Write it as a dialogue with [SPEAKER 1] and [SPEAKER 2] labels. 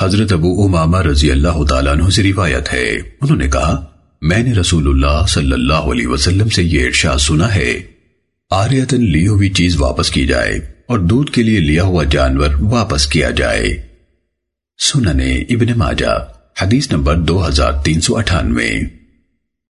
[SPEAKER 1] حضرت ابو امامہ رضی اللہ تعالیٰ عنہ سے روایت ہے۔ انہوں نے کہا، میں نے رسول اللہ صلی اللہ علیہ وسلم سے یہ ارشاد سنا ہے آریتن لی ہوئی چیز واپس کی جائے اور دودھ کے لیے لیا ہوا جانور واپس کیا جائے۔ سننے ابن ماجہ، حدیث نمبر دو ہزار تین سو اٹھانوے۔